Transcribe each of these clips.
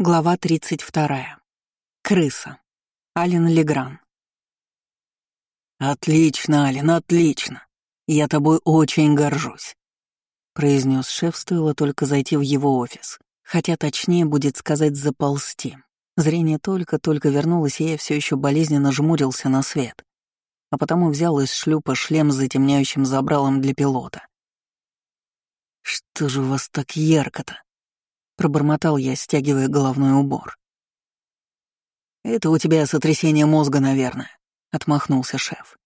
Глава 32. Крыса. Ален Легран. «Отлично, Ален, отлично. Я тобой очень горжусь», — произнес шеф, стоило только зайти в его офис. Хотя точнее будет сказать «заползти». Зрение только-только вернулось, и я все еще болезненно жмурился на свет, а потому взял из шлюпа шлем с затемняющим забралом для пилота. «Что же у вас так ярко-то?» Пробормотал я, стягивая головной убор. «Это у тебя сотрясение мозга, наверное», — отмахнулся шеф.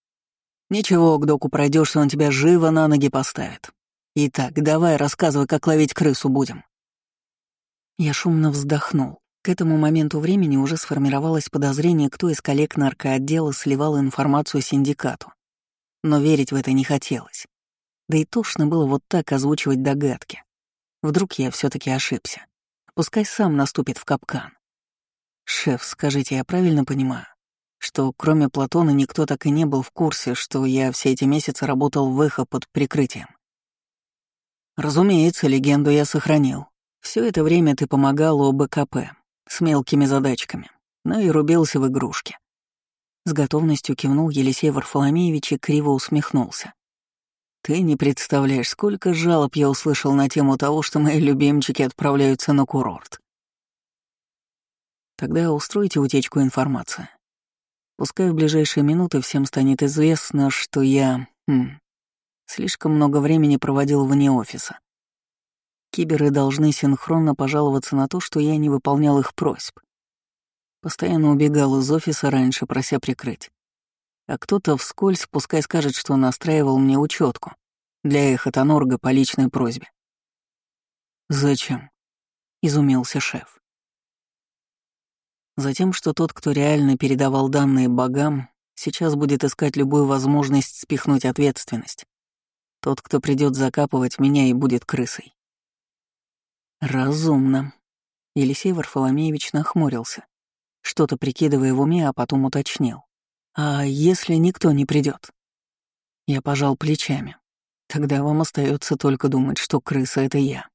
«Ничего, к доку пройдешь, он тебя живо на ноги поставит. Итак, давай рассказывай, как ловить крысу будем». Я шумно вздохнул. К этому моменту времени уже сформировалось подозрение, кто из коллег наркоотдела сливал информацию синдикату. Но верить в это не хотелось. Да и тошно было вот так озвучивать догадки. Вдруг я все таки ошибся. Пускай сам наступит в капкан. «Шеф, скажите, я правильно понимаю, что кроме Платона никто так и не был в курсе, что я все эти месяцы работал в эхо под прикрытием?» «Разумеется, легенду я сохранил. Все это время ты помогал ОБКП с мелкими задачками, но и рубился в игрушки». С готовностью кивнул Елисей Варфоломеевич и криво усмехнулся. Ты не представляешь, сколько жалоб я услышал на тему того, что мои любимчики отправляются на курорт. Тогда устройте утечку информации. Пускай в ближайшие минуты всем станет известно, что я... Хм, слишком много времени проводил вне офиса. Киберы должны синхронно пожаловаться на то, что я не выполнял их просьб. Постоянно убегал из офиса раньше, прося прикрыть а кто-то вскользь пускай скажет, что настраивал мне учетку для эхотонорга по личной просьбе. «Зачем?» — изумился шеф. Затем, что тот, кто реально передавал данные богам, сейчас будет искать любую возможность спихнуть ответственность. Тот, кто придет закапывать меня и будет крысой. Разумно. Елисей Варфоломеевич нахмурился, что-то прикидывая в уме, а потом уточнил. А если никто не придет? Я пожал плечами. Тогда вам остается только думать, что крыса — это я.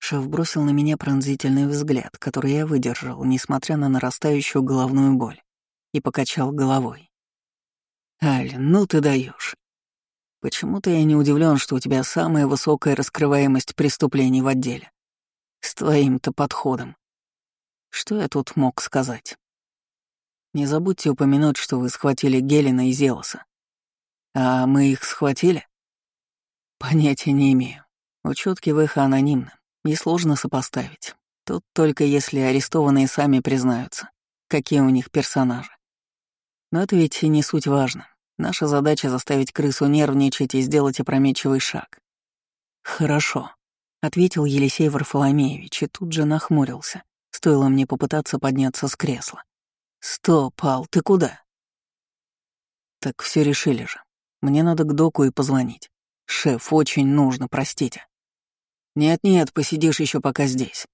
Шеф бросил на меня пронзительный взгляд, который я выдержал, несмотря на нарастающую головную боль, и покачал головой. «Аль, ну ты даешь. Почему-то я не удивлен, что у тебя самая высокая раскрываемость преступлений в отделе. С твоим-то подходом. Что я тут мог сказать? Не забудьте упомянуть, что вы схватили Гелена и Зелоса. А мы их схватили? Понятия не имею. Учетки в эхо анонимны, и сложно сопоставить. Тут только если арестованные сами признаются, какие у них персонажи. Но это ведь не суть важно. Наша задача — заставить крысу нервничать и сделать опрометчивый шаг. «Хорошо», — ответил Елисей Варфоломеевич и тут же нахмурился. Стоило мне попытаться подняться с кресла. «Стоп, Ал, ты куда?» «Так все решили же. Мне надо к доку и позвонить. Шеф, очень нужно, простите». «Нет-нет, посидишь еще пока здесь.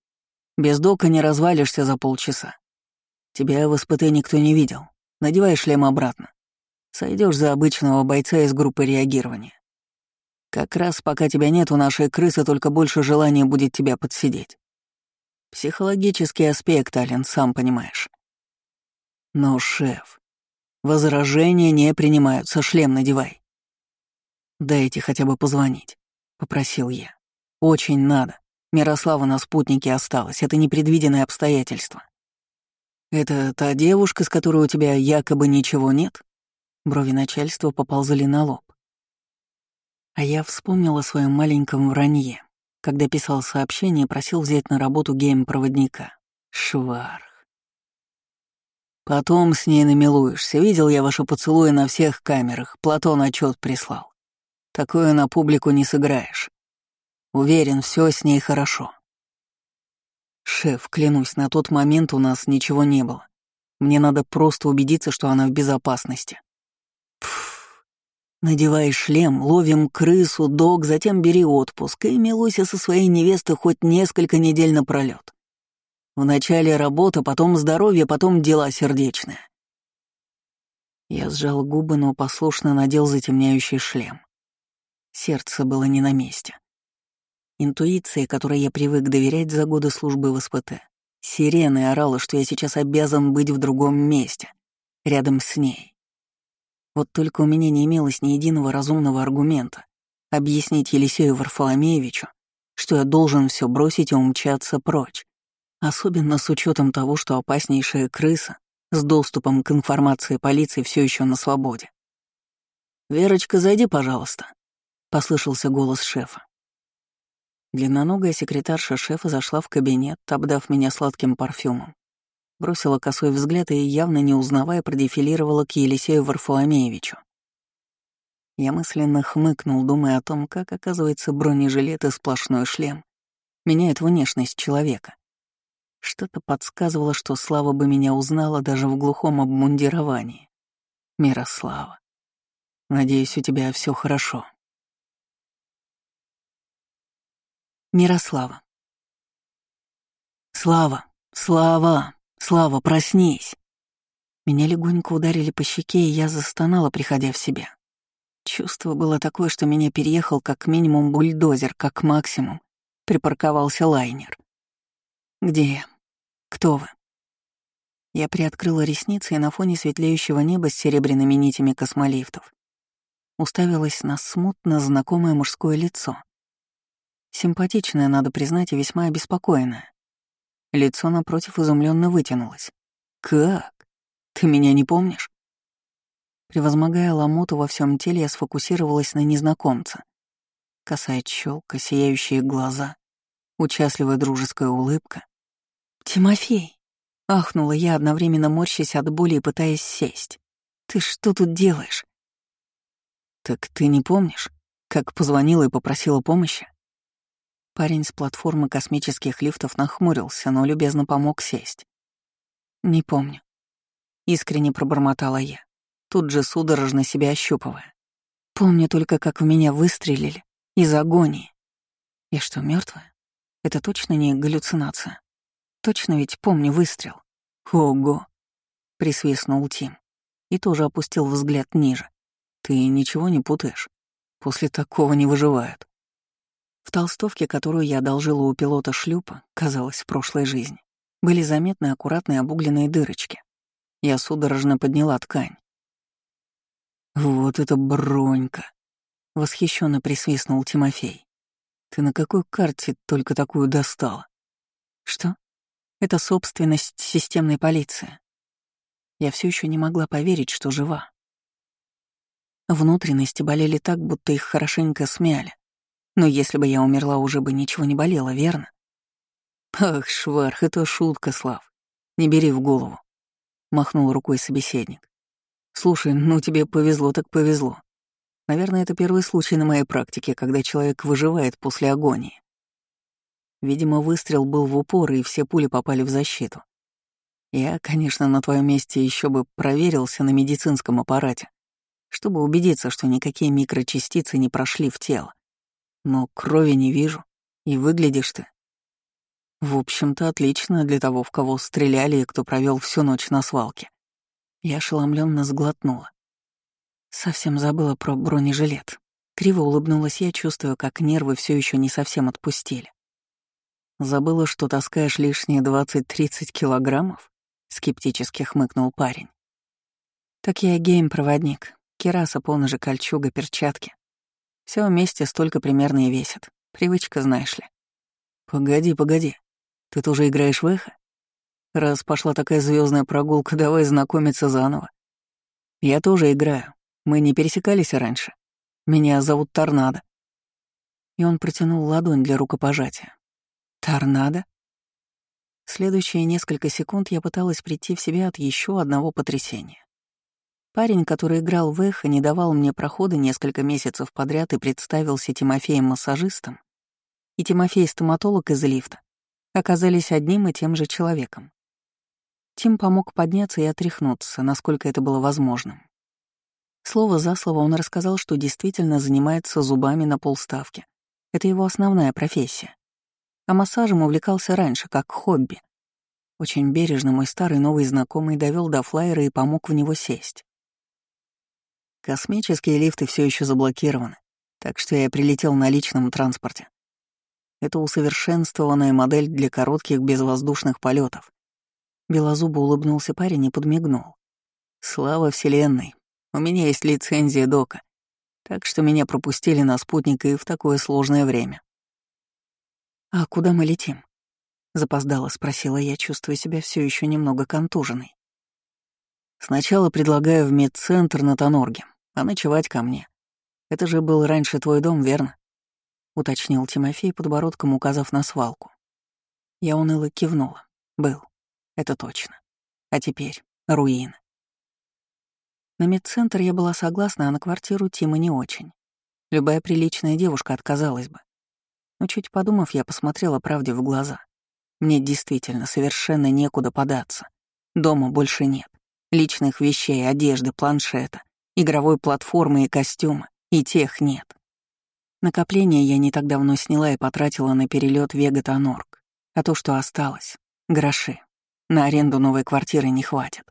Без дока не развалишься за полчаса. Тебя в СПТ никто не видел. Надевай шлем обратно. Сойдешь за обычного бойца из группы реагирования. Как раз пока тебя нет, у нашей крысы только больше желания будет тебя подсидеть. Психологический аспект, Ален, сам понимаешь. Но, шеф, возражения не принимаются, шлем надевай. Дайте хотя бы позвонить, попросил я. Очень надо. Мирослава на спутнике осталась, это непредвиденное обстоятельство. Это та девушка, с которой у тебя якобы ничего нет? Брови начальства поползли на лоб. А я вспомнила о своем маленьком вранье, когда писал сообщение, просил взять на работу гейм-проводника. Швар. Потом с ней намилуешься. Видел я ваши поцелуи на всех камерах. Платон отчет прислал. Такое на публику не сыграешь. Уверен, все с ней хорошо. Шеф, клянусь, на тот момент у нас ничего не было. Мне надо просто убедиться, что она в безопасности. Пф. Надевай шлем, ловим крысу, дог, затем бери отпуск и милуйся со своей невестой хоть несколько недель напролёт. Вначале работа, потом здоровье, потом дела сердечные. Я сжал губы, но послушно надел затемняющий шлем. Сердце было не на месте. Интуиция, которой я привык доверять за годы службы в СПТ, Сиреной орала, что я сейчас обязан быть в другом месте, рядом с ней. Вот только у меня не имелось ни единого разумного аргумента объяснить Елисею Варфоломеевичу, что я должен все бросить и умчаться прочь, особенно с учетом того, что опаснейшая крыса с доступом к информации полиции все еще на свободе. «Верочка, зайди, пожалуйста», — послышался голос шефа. Длинноногая секретарша шефа зашла в кабинет, обдав меня сладким парфюмом. Бросила косой взгляд и, явно не узнавая, продефилировала к Елисею Варфоломеевичу. Я мысленно хмыкнул, думая о том, как, оказывается, бронежилет и сплошной шлем меняют внешность человека. Что-то подсказывало, что Слава бы меня узнала даже в глухом обмундировании. Мирослава. Надеюсь, у тебя все хорошо. Мирослава. Слава, Слава, Слава, проснись. Меня легонько ударили по щеке, и я застонала, приходя в себя. Чувство было такое, что меня переехал как минимум бульдозер, как максимум. Припарковался лайнер. «Где я? Кто вы?» Я приоткрыла ресницы и на фоне светлеющего неба с серебряными нитями космолифтов уставилась на смутно знакомое мужское лицо. Симпатичное, надо признать, и весьма обеспокоенное. Лицо напротив изумленно вытянулось. «Как? Ты меня не помнишь?» Превозмогая ломоту во всем теле, я сфокусировалась на незнакомце. Косая челка, сияющие глаза, участливая дружеская улыбка. «Тимофей!» — ахнула я, одновременно морщась от боли и пытаясь сесть. «Ты что тут делаешь?» «Так ты не помнишь, как позвонила и попросила помощи?» Парень с платформы космических лифтов нахмурился, но любезно помог сесть. «Не помню». Искренне пробормотала я, тут же судорожно себя ощупывая. Помню только, как в меня выстрелили из агонии. Я что, мертвая? Это точно не галлюцинация? Точно ведь помню выстрел. Ого! Присвистнул Тим и тоже опустил взгляд ниже. Ты ничего не путаешь? После такого не выживают. В толстовке, которую я одолжила у пилота шлюпа, казалось, в прошлой жизни, были заметны аккуратные обугленные дырочки. Я судорожно подняла ткань. «Вот это бронька!» — восхищенно присвистнул Тимофей. «Ты на какой карте только такую достала?» «Что? Это собственность системной полиции. Я все еще не могла поверить, что жива. Внутренности болели так, будто их хорошенько смяли. Но если бы я умерла, уже бы ничего не болело, верно? Ах, Шварх, это шутка, Слав. Не бери в голову. Махнул рукой собеседник. Слушай, ну тебе повезло так повезло. Наверное, это первый случай на моей практике, когда человек выживает после агонии. Видимо, выстрел был в упор, и все пули попали в защиту. Я, конечно, на твоем месте еще бы проверился на медицинском аппарате, чтобы убедиться, что никакие микрочастицы не прошли в тело. Но крови не вижу, и выглядишь ты. В общем-то, отлично для того, в кого стреляли и кто провел всю ночь на свалке. Я ошеломленно сглотнула. Совсем забыла про бронежилет. Криво улыбнулась я, чувствуя, как нервы все еще не совсем отпустили. «Забыла, что таскаешь лишние 20-30 килограммов?» — скептически хмыкнул парень. «Так я гейм-проводник. Кераса, поножи, кольчуга, перчатки. Все вместе столько примерно и весит. Привычка, знаешь ли. Погоди, погоди. Ты тоже играешь в эхо? Раз пошла такая звездная прогулка, давай знакомиться заново. Я тоже играю. Мы не пересекались раньше. Меня зовут Торнадо. И он протянул ладонь для рукопожатия. Торнадо? Следующие несколько секунд я пыталась прийти в себя от еще одного потрясения. Парень, который играл в эхо, не давал мне прохода несколько месяцев подряд и представился Тимофеем-массажистом, и Тимофей-стоматолог из лифта оказались одним и тем же человеком. Тим помог подняться и отряхнуться, насколько это было возможным. Слово за слово он рассказал, что действительно занимается зубами на полставки. Это его основная профессия. А массажем увлекался раньше, как хобби. Очень бережно мой старый новый знакомый довел до флайера и помог в него сесть. Космические лифты все еще заблокированы, так что я прилетел на личном транспорте. Это усовершенствованная модель для коротких безвоздушных полетов. Белозубо улыбнулся парень и подмигнул. Слава Вселенной, у меня есть лицензия Дока, так что меня пропустили на спутник и в такое сложное время. «А куда мы летим?» — запоздало спросила я, чувствуя себя все еще немного контуженной. «Сначала предлагаю в медцентр на Тонорге, а ночевать ко мне. Это же был раньше твой дом, верно?» — уточнил Тимофей, подбородком указав на свалку. Я уныло кивнула. «Был. Это точно. А теперь руины. На медцентр я была согласна, а на квартиру Тима не очень. Любая приличная девушка отказалась бы. Но чуть подумав, я посмотрела правде в глаза. Мне действительно совершенно некуда податься. Дома больше нет. Личных вещей, одежды, планшета, игровой платформы и костюма. И тех нет. Накопление я не так давно сняла и потратила на перелет Вега-Тонорг. А то, что осталось — гроши. На аренду новой квартиры не хватит.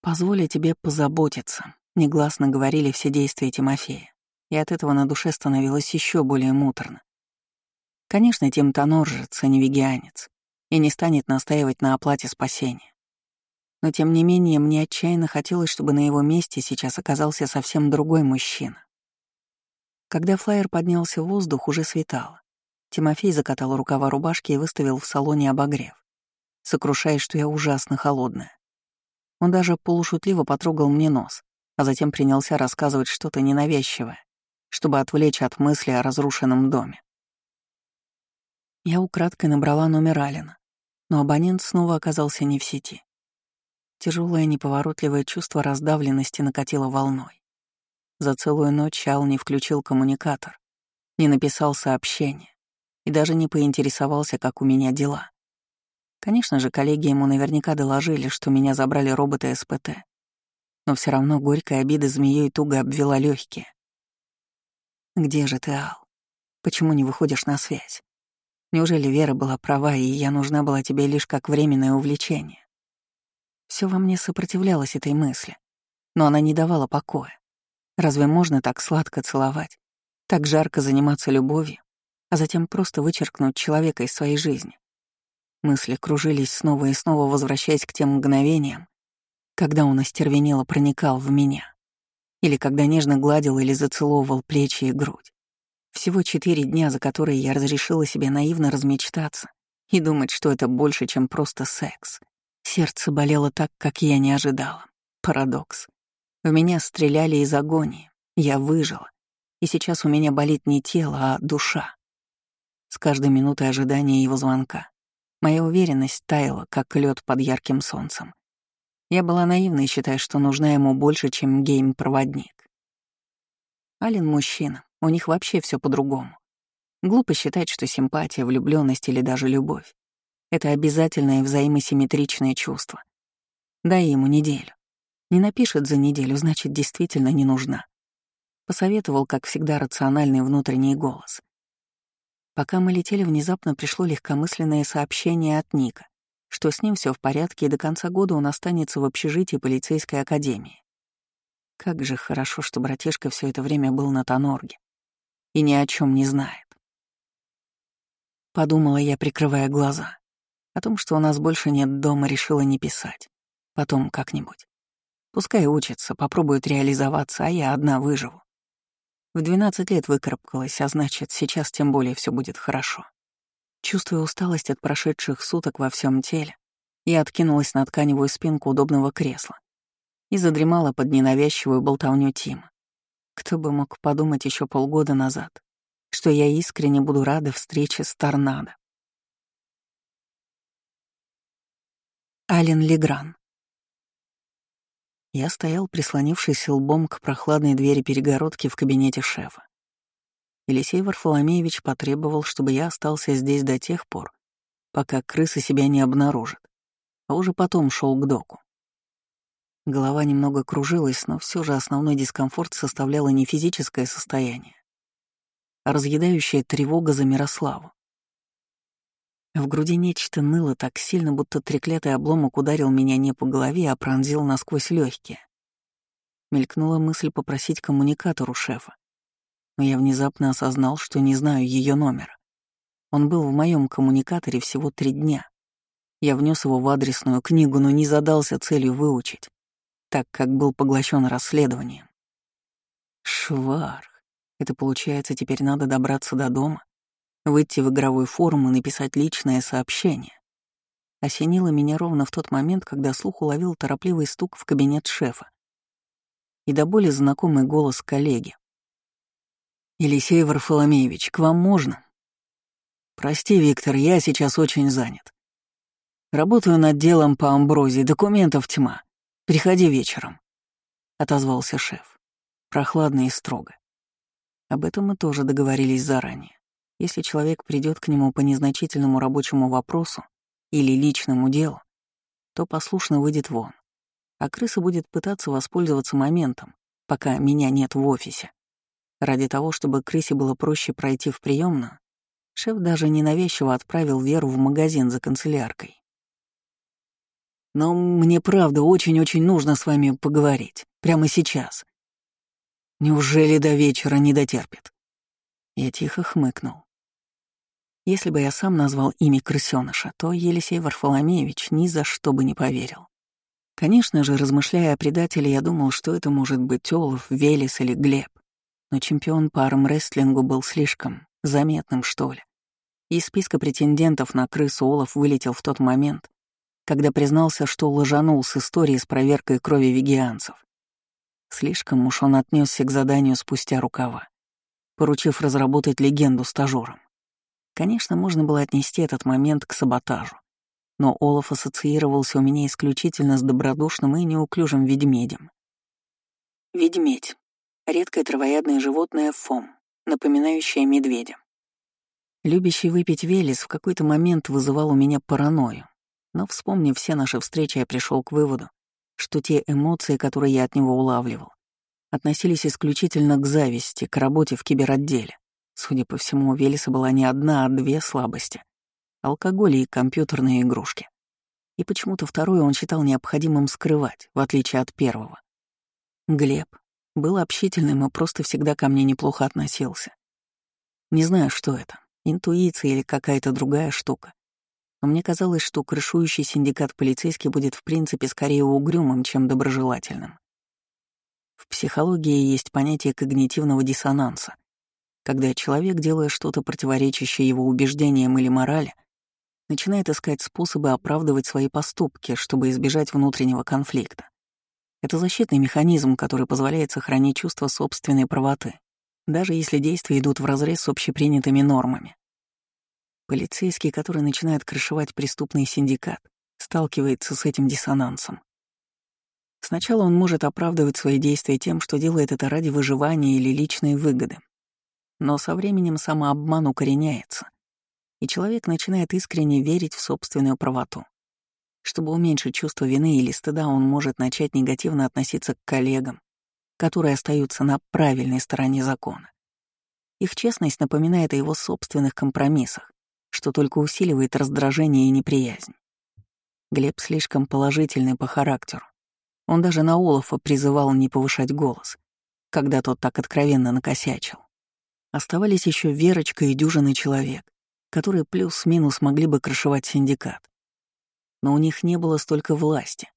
«Позволь тебе позаботиться», — негласно говорили все действия Тимофея, и от этого на душе становилось еще более муторно. Конечно, Тим Тоноржец, а не вегианец, и не станет настаивать на оплате спасения. Но тем не менее, мне отчаянно хотелось, чтобы на его месте сейчас оказался совсем другой мужчина. Когда флайер поднялся в воздух, уже светало. Тимофей закатал рукава рубашки и выставил в салоне обогрев, сокрушаясь, что я ужасно холодная. Он даже полушутливо потрогал мне нос, а затем принялся рассказывать что-то ненавязчивое, чтобы отвлечь от мысли о разрушенном доме. Я украдкой набрала номер Алина, но абонент снова оказался не в сети. Тяжелое неповоротливое чувство раздавленности накатило волной. За целую ночь Ал не включил коммуникатор, не написал сообщение и даже не поинтересовался, как у меня дела. Конечно же, коллеги ему наверняка доложили, что меня забрали роботы СПТ. Но все равно горькая обида змеей туго обвела легкие. «Где же ты, Ал? Почему не выходишь на связь? Неужели Вера была права, и я нужна была тебе лишь как временное увлечение?» Все во мне сопротивлялось этой мысли, но она не давала покоя. Разве можно так сладко целовать, так жарко заниматься любовью, а затем просто вычеркнуть человека из своей жизни? Мысли кружились снова и снова, возвращаясь к тем мгновениям, когда он остервенело проникал в меня. Или когда нежно гладил или зацеловывал плечи и грудь. Всего четыре дня, за которые я разрешила себе наивно размечтаться и думать, что это больше, чем просто секс. Сердце болело так, как я не ожидала. Парадокс. В меня стреляли из агонии. Я выжила. И сейчас у меня болит не тело, а душа. С каждой минутой ожидания его звонка Моя уверенность таяла, как лед под ярким солнцем. Я была наивной, считая, что нужна ему больше, чем гейм-проводник. Ален мужчина, у них вообще все по-другому. Глупо считать, что симпатия, влюбленность или даже любовь — это обязательное взаимосимметричное чувство. Дай ему неделю. Не напишет за неделю, значит, действительно не нужна. Посоветовал, как всегда, рациональный внутренний голос. Пока мы летели, внезапно пришло легкомысленное сообщение от Ника, что с ним все в порядке, и до конца года он останется в общежитии полицейской академии. Как же хорошо, что братишка все это время был на Тонорге и ни о чем не знает. Подумала я, прикрывая глаза. О том, что у нас больше нет дома, решила не писать. Потом как-нибудь. Пускай учится, попробует реализоваться, а я одна выживу. В 12 лет выкарабкалась, а значит, сейчас тем более все будет хорошо. Чувствуя усталость от прошедших суток во всем теле, я откинулась на тканевую спинку удобного кресла и задремала под ненавязчивую болтовню Тима. Кто бы мог подумать еще полгода назад, что я искренне буду рада встрече с торнадо. Ален Легран я стоял, прислонившись лбом к прохладной двери перегородки в кабинете шефа. Елисей Варфоломеевич потребовал, чтобы я остался здесь до тех пор, пока крысы себя не обнаружат, а уже потом шел к доку. Голова немного кружилась, но все же основной дискомфорт составляло не физическое состояние, а разъедающая тревога за Мирославу. В груди нечто ныло так сильно, будто треклятый обломок ударил меня не по голове, а пронзил насквозь легкие. Мелькнула мысль попросить коммуникатор у шефа, но я внезапно осознал, что не знаю ее номера. Он был в моем коммуникаторе всего три дня. Я внес его в адресную книгу, но не задался целью выучить, так как был поглощен расследованием. Шварх. Это получается, теперь надо добраться до дома, выйти в игровой форум и написать личное сообщение. Осенило меня ровно в тот момент, когда слух уловил торопливый стук в кабинет шефа и до боли знакомый голос коллеги. «Елисей Варфоломеевич, к вам можно?» «Прости, Виктор, я сейчас очень занят. Работаю над делом по амброзии, документов тьма. Приходи вечером», — отозвался шеф, прохладно и строго. Об этом мы тоже договорились заранее. Если человек придет к нему по незначительному рабочему вопросу или личному делу, то послушно выйдет вон, а крыса будет пытаться воспользоваться моментом, пока меня нет в офисе. Ради того, чтобы крысе было проще пройти в приемную, шеф даже ненавязчиво отправил Веру в магазин за канцеляркой. «Но мне правда очень-очень нужно с вами поговорить. Прямо сейчас. Неужели до вечера не дотерпит?» Я тихо хмыкнул. Если бы я сам назвал имя крысёныша, то Елисей Варфоломеевич ни за что бы не поверил. Конечно же, размышляя о предателе, я думал, что это может быть Олаф, Велес или Глеб но чемпион по армрестлингу был слишком заметным, что ли. Из списка претендентов на крысу Олаф вылетел в тот момент, когда признался, что лжанул с историей с проверкой крови вегианцев. Слишком уж он отнесся к заданию спустя рукава, поручив разработать легенду стажерам. Конечно, можно было отнести этот момент к саботажу, но Олаф ассоциировался у меня исключительно с добродушным и неуклюжим ведмедем. Ведмедь редкое травоядное животное фом, напоминающее медведя. Любящий выпить Велес в какой-то момент вызывал у меня паранойю, но, вспомнив все наши встречи, я пришел к выводу, что те эмоции, которые я от него улавливал, относились исключительно к зависти, к работе в киберотделе. Судя по всему, у Велеса была не одна, а две слабости — алкоголь и компьютерные игрушки. И почему-то вторую он считал необходимым скрывать, в отличие от первого. Глеб, был общительным и просто всегда ко мне неплохо относился. Не знаю, что это, интуиция или какая-то другая штука. Но мне казалось, что крышующий синдикат полицейский будет в принципе скорее угрюмым, чем доброжелательным. В психологии есть понятие когнитивного диссонанса, когда человек, делая что-то противоречащее его убеждениям или морали, начинает искать способы оправдывать свои поступки, чтобы избежать внутреннего конфликта. Это защитный механизм, который позволяет сохранить чувство собственной правоты, даже если действия идут вразрез с общепринятыми нормами. Полицейский, который начинает крышевать преступный синдикат, сталкивается с этим диссонансом. Сначала он может оправдывать свои действия тем, что делает это ради выживания или личной выгоды. Но со временем самообман укореняется, и человек начинает искренне верить в собственную правоту. Чтобы уменьшить чувство вины или стыда, он может начать негативно относиться к коллегам, которые остаются на правильной стороне закона. Их честность напоминает о его собственных компромиссах, что только усиливает раздражение и неприязнь. Глеб слишком положительный по характеру. Он даже на Олафа призывал не повышать голос, когда тот так откровенно накосячил. Оставались еще Верочка и дюжины человек, которые плюс-минус могли бы крышевать синдикат но у них не было столько власти,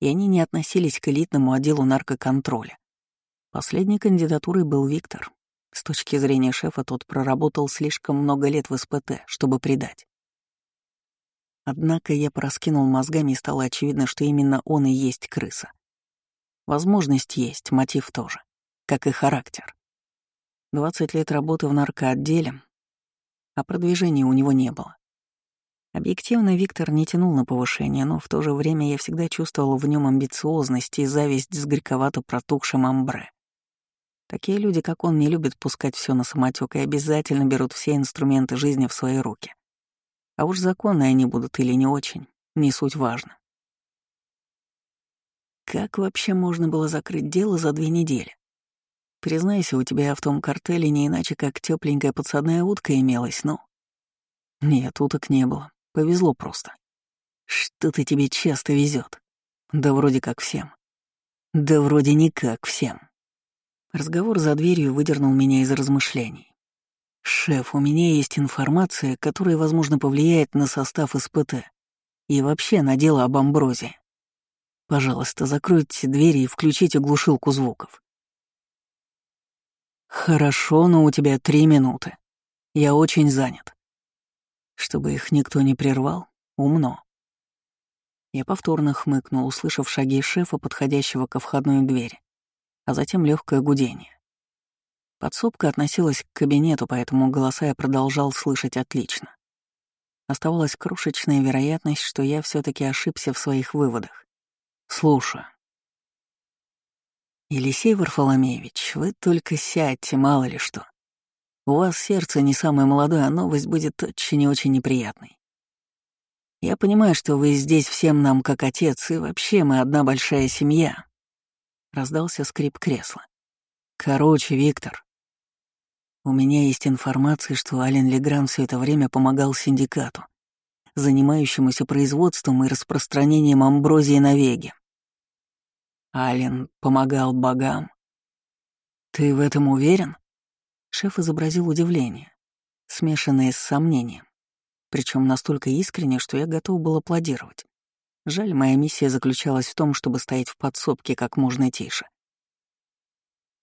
и они не относились к элитному отделу наркоконтроля. Последней кандидатурой был Виктор. С точки зрения шефа тот проработал слишком много лет в СПТ, чтобы предать. Однако я пораскинул мозгами и стало очевидно, что именно он и есть крыса. Возможность есть, мотив тоже, как и характер. 20 лет работы в наркоотделе, а продвижения у него не было. Объективно Виктор не тянул на повышение, но в то же время я всегда чувствовал в нем амбициозность и зависть с горьковато протухшим амбре. Такие люди, как он, не любят пускать все на самотек и обязательно берут все инструменты жизни в свои руки. А уж законные они будут или не очень, не суть важно. Как вообще можно было закрыть дело за две недели? Признайся, у тебя в том картеле не иначе, как тепленькая подсадная утка имелась, ну? Нет, уток не было. Повезло просто. Что-то тебе часто везет. Да вроде как всем. Да вроде не как всем. Разговор за дверью выдернул меня из размышлений. «Шеф, у меня есть информация, которая, возможно, повлияет на состав СПТ и вообще на дело об амброзии. Пожалуйста, закройте двери и включите глушилку звуков». «Хорошо, но у тебя три минуты. Я очень занят». Чтобы их никто не прервал, умно. Я повторно хмыкнул, услышав шаги шефа, подходящего ко входной двери, а затем легкое гудение. Подсобка относилась к кабинету, поэтому голоса я продолжал слышать отлично. Оставалась крошечная вероятность, что я все таки ошибся в своих выводах. Слушаю. Елисей Варфоломеевич, вы только сядьте, мало ли что. У вас сердце не самое молодое, а новость будет очень и очень неприятной. Я понимаю, что вы здесь всем нам как отец, и вообще мы одна большая семья. Раздался скрип кресла. Короче, Виктор, у меня есть информация, что Ален Легран все это время помогал синдикату, занимающемуся производством и распространением амброзии на Веге. Ален помогал богам. Ты в этом уверен? Шеф изобразил удивление, смешанное с сомнением, причем настолько искренне, что я готов был аплодировать. Жаль, моя миссия заключалась в том, чтобы стоять в подсобке как можно тише.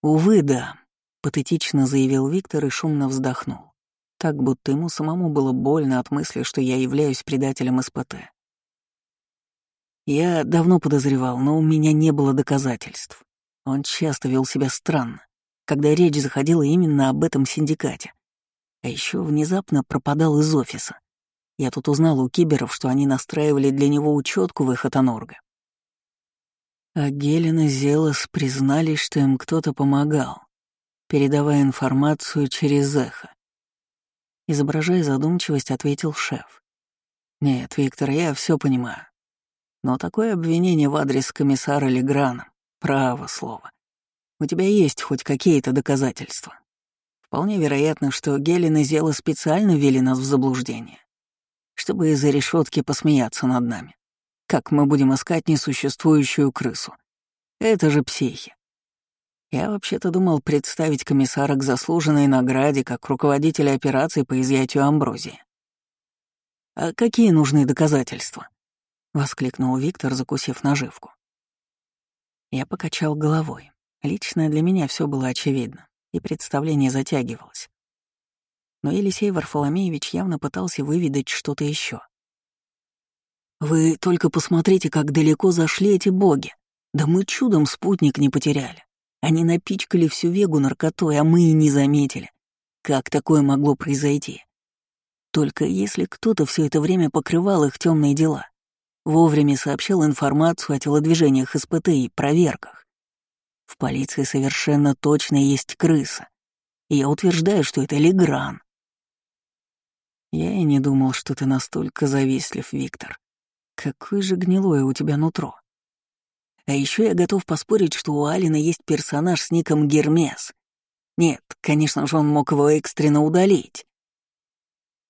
«Увы, да», — патетично заявил Виктор и шумно вздохнул, так будто ему самому было больно от мысли, что я являюсь предателем СПТ. Я давно подозревал, но у меня не было доказательств. Он часто вел себя странно когда речь заходила именно об этом синдикате. А еще внезапно пропадал из офиса. Я тут узнал у киберов, что они настраивали для него учетку в их Атонорга. А Гелен и Зелос признались, что им кто-то помогал, передавая информацию через эхо. Изображая задумчивость, ответил шеф. «Нет, Виктор, я все понимаю. Но такое обвинение в адрес комиссара Леграна — право слово. У тебя есть хоть какие-то доказательства. Вполне вероятно, что Гелен и Зела специально ввели нас в заблуждение, чтобы из-за решетки посмеяться над нами. Как мы будем искать несуществующую крысу? Это же психи. Я вообще-то думал представить комиссара к заслуженной награде как руководителя операции по изъятию амброзии. «А какие нужны доказательства?» — воскликнул Виктор, закусив наживку. Я покачал головой. Лично для меня все было очевидно, и представление затягивалось. Но Елисей Варфоломеевич явно пытался выведать что-то еще. «Вы только посмотрите, как далеко зашли эти боги. Да мы чудом спутник не потеряли. Они напичкали всю вегу наркотой, а мы и не заметили. Как такое могло произойти? Только если кто-то все это время покрывал их темные дела, вовремя сообщал информацию о телодвижениях СПТ и проверках. В полиции совершенно точно есть крыса. И я утверждаю, что это Легран. Я и не думал, что ты настолько завистлив, Виктор. Какое же гнилое у тебя нутро. А еще я готов поспорить, что у Алина есть персонаж с ником Гермес. Нет, конечно же, он мог его экстренно удалить.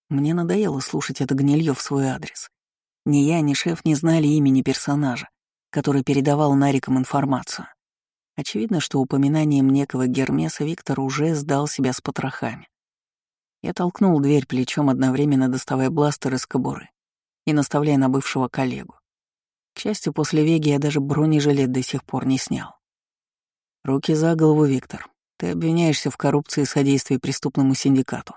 Мне надоело слушать это гнилье в свой адрес. Ни я, ни шеф не знали имени персонажа, который передавал Нарикам информацию. Очевидно, что упоминанием некого Гермеса Виктор уже сдал себя с потрохами. Я толкнул дверь плечом, одновременно доставая бластер из кобуры и наставляя на бывшего коллегу. К счастью, после Веги я даже бронежилет до сих пор не снял. Руки за голову, Виктор. Ты обвиняешься в коррупции и содействии преступному синдикату.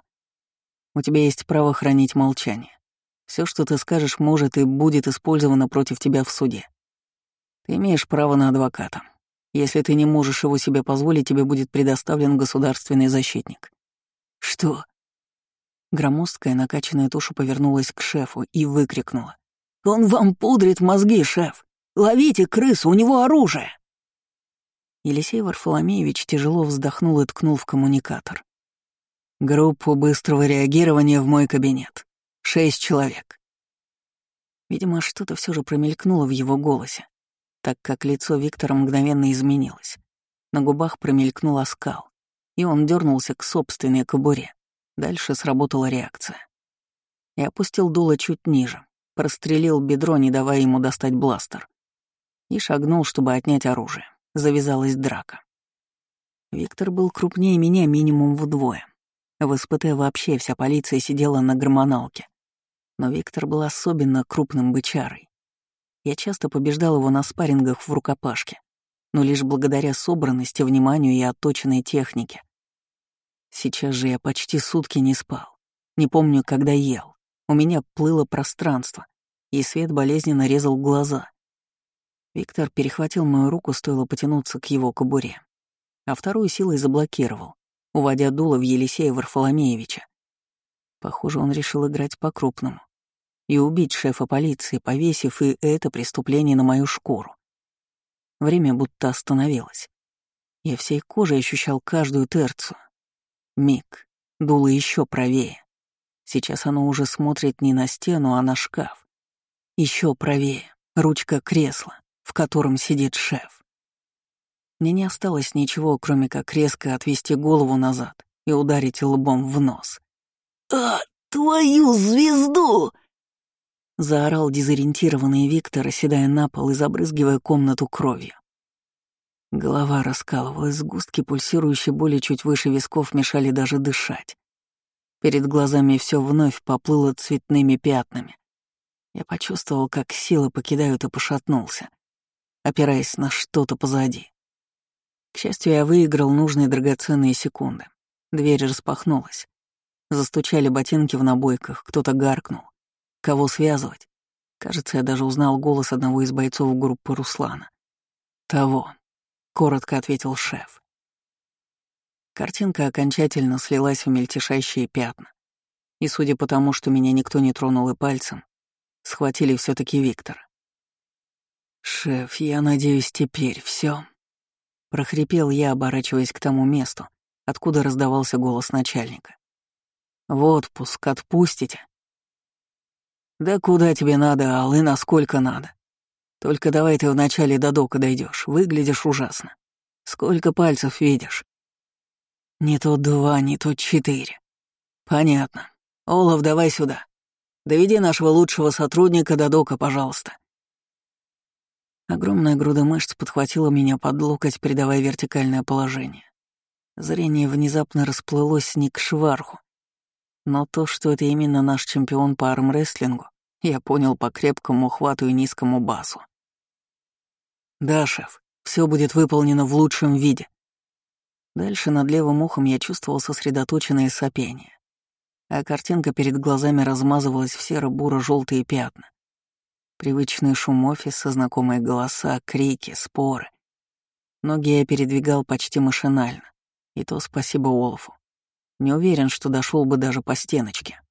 У тебя есть право хранить молчание. Все, что ты скажешь, может и будет использовано против тебя в суде. Ты имеешь право на адвоката. Если ты не можешь его себе позволить, тебе будет предоставлен государственный защитник». «Что?» Громоздкая накачанная туша повернулась к шефу и выкрикнула. «Он вам пудрит мозги, шеф! Ловите крысу, у него оружие!» Елисей Варфоломеевич тяжело вздохнул и ткнул в коммуникатор. «Группу быстрого реагирования в мой кабинет. Шесть человек». Видимо, что-то все же промелькнуло в его голосе так как лицо Виктора мгновенно изменилось. На губах промелькнул оскал, и он дернулся к собственной кобуре. Дальше сработала реакция. Я опустил дуло чуть ниже, прострелил бедро, не давая ему достать бластер. И шагнул, чтобы отнять оружие. Завязалась драка. Виктор был крупнее меня минимум вдвое. В СПТ вообще вся полиция сидела на гормоналке. Но Виктор был особенно крупным бычарой. Я часто побеждал его на спаррингах в рукопашке, но лишь благодаря собранности, вниманию и отточенной технике. Сейчас же я почти сутки не спал. Не помню, когда ел. У меня плыло пространство, и свет болезненно резал глаза. Виктор перехватил мою руку, стоило потянуться к его кобуре, а вторую силой заблокировал, уводя дуло в Елисея Варфоломеевича. Похоже, он решил играть по-крупному и убить шефа полиции, повесив и это преступление на мою шкуру. Время будто остановилось. Я всей кожей ощущал каждую терцию. Миг, дуло еще правее. Сейчас оно уже смотрит не на стену, а на шкаф. Еще правее, ручка кресла, в котором сидит шеф. Мне не осталось ничего, кроме как резко отвести голову назад и ударить лбом в нос. «А, твою звезду!» Заорал дезориентированный Виктор, оседая на пол и забрызгивая комнату кровью. Голова раскалывалась, сгустки пульсирующей боли чуть выше висков мешали даже дышать. Перед глазами все вновь поплыло цветными пятнами. Я почувствовал, как силы покидают и пошатнулся, опираясь на что-то позади. К счастью, я выиграл нужные драгоценные секунды. Дверь распахнулась. Застучали ботинки в набойках, кто-то гаркнул. Кого связывать? Кажется, я даже узнал голос одного из бойцов группы Руслана. «Того», — коротко ответил шеф. Картинка окончательно слилась в мельтешащие пятна. И судя по тому, что меня никто не тронул и пальцем, схватили все таки Виктора. «Шеф, я надеюсь, теперь все. прохрипел я, оборачиваясь к тому месту, откуда раздавался голос начальника. «В отпуск отпустите?» «Да куда тебе надо, Ал, и насколько надо? Только давай ты вначале до дока дойдешь, выглядишь ужасно. Сколько пальцев видишь?» «Не то два, не то четыре». «Понятно. Олаф, давай сюда. Доведи нашего лучшего сотрудника до дока, пожалуйста». Огромная груда мышц подхватила меня под локоть, придавая вертикальное положение. Зрение внезапно расплылось не к шварху, но то, что это именно наш чемпион по армрестлингу, я понял по крепкому хвату и низкому басу. «Да, шеф, все будет выполнено в лучшем виде». Дальше над левым ухом я чувствовал сосредоточенное сопение, а картинка перед глазами размазывалась в серо-буро-желтые пятна. Привычный шум офиса, знакомые голоса, крики, споры. Ноги я передвигал почти машинально, и то спасибо Олафу. Не уверен, что дошел бы даже по стеночке.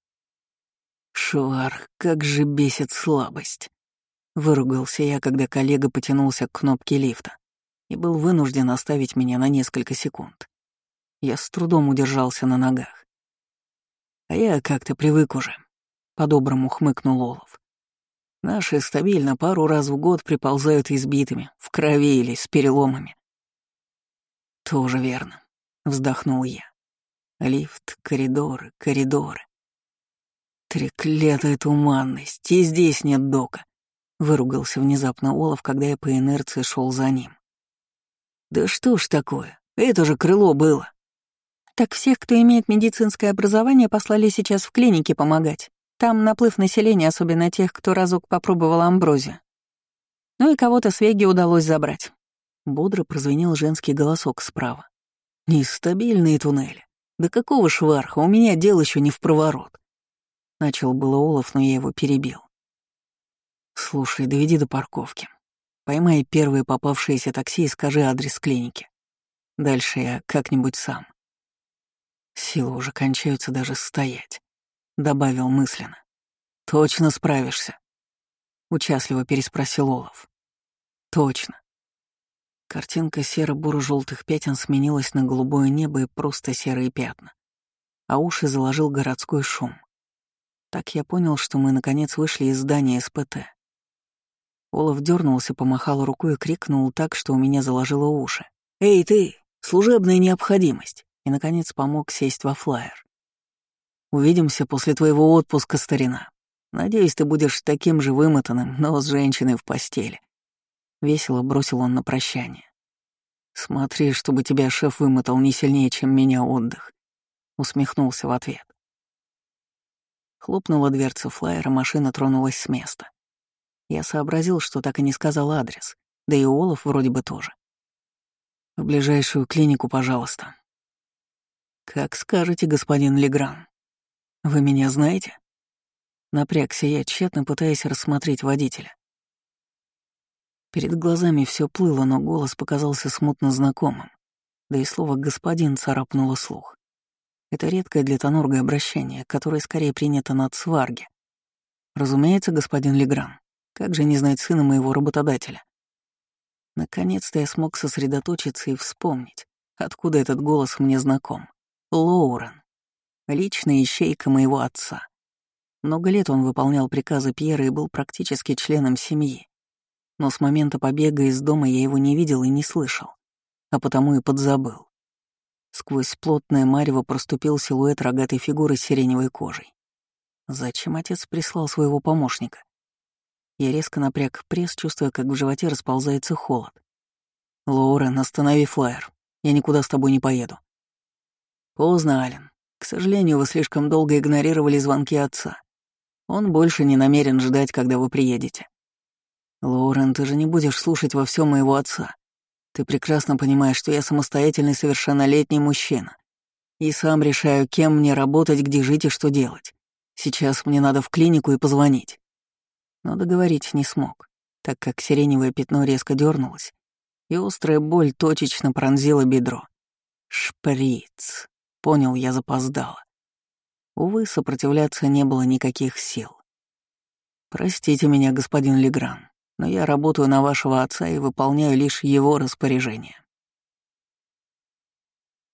Шварх, как же бесит слабость. Выругался я, когда коллега потянулся к кнопке лифта и был вынужден оставить меня на несколько секунд. Я с трудом удержался на ногах. А я как-то привык уже, — по-доброму хмыкнул Олов. Наши стабильно пару раз в год приползают избитыми, в крови или с переломами. Тоже верно, — вздохнул я. Лифт, коридоры, коридоры. Треклятая туманность, и здесь нет дока. Выругался внезапно Олаф, когда я по инерции шел за ним. Да что ж такое, это же крыло было. Так всех, кто имеет медицинское образование, послали сейчас в клинике помогать. Там наплыв населения, особенно тех, кто разок попробовал амброзию. Ну и кого-то с Веги удалось забрать. Бодро прозвенел женский голосок справа. Нестабильные туннели. «Да какого шварха? У меня дел еще не в проворот». Начал было Олаф, но я его перебил. «Слушай, доведи до парковки. Поймай первое попавшееся такси и скажи адрес клиники. Дальше я как-нибудь сам». Силы уже кончаются даже стоять, — добавил мысленно. «Точно справишься?» — участливо переспросил Олаф. «Точно. Картинка серо-буро-желтых пятен сменилась на голубое небо и просто серые пятна. А уши заложил городской шум. Так я понял, что мы наконец вышли из здания СПТ. Олаф дернулся, помахал рукой и крикнул так, что у меня заложило уши. «Эй, ты! Служебная необходимость!» И, наконец, помог сесть во флайер. «Увидимся после твоего отпуска, старина. Надеюсь, ты будешь таким же вымотанным, но с женщиной в постели. Весело бросил он на прощание. «Смотри, чтобы тебя шеф вымотал не сильнее, чем меня отдых. усмехнулся в ответ. Хлопнула дверца флайера, машина тронулась с места. Я сообразил, что так и не сказал адрес, да и Олаф вроде бы тоже. «В ближайшую клинику, пожалуйста». «Как скажете, господин Легран. Вы меня знаете?» Напрягся я, тщетно пытаясь рассмотреть водителя. Перед глазами все плыло, но голос показался смутно знакомым, да и слово «господин» царапнуло слух. Это редкое для Тонорга обращение, которое скорее принято над сварги. Разумеется, господин Легран, как же не знать сына моего работодателя? Наконец-то я смог сосредоточиться и вспомнить, откуда этот голос мне знаком. Лоурен. Личная ищейка моего отца. Много лет он выполнял приказы Пьера и был практически членом семьи. Но с момента побега из дома я его не видел и не слышал, а потому и подзабыл. Сквозь плотное марево проступил силуэт рогатой фигуры с сиреневой кожей. Зачем отец прислал своего помощника? Я резко напряг пресс, чувствуя, как в животе расползается холод. «Лоурен, останови флайер. Я никуда с тобой не поеду». «Поздно, Ален. К сожалению, вы слишком долго игнорировали звонки отца. Он больше не намерен ждать, когда вы приедете. Лоурен, ты же не будешь слушать во всем моего отца. Ты прекрасно понимаешь, что я самостоятельный совершеннолетний мужчина. И сам решаю, кем мне работать, где жить и что делать. Сейчас мне надо в клинику и позвонить. Но договорить не смог, так как сиреневое пятно резко дернулось, и острая боль точечно пронзила бедро. Шприц. Понял, я запоздала. Увы, сопротивляться не было никаких сил. Простите меня, господин Легран но я работаю на вашего отца и выполняю лишь его распоряжения.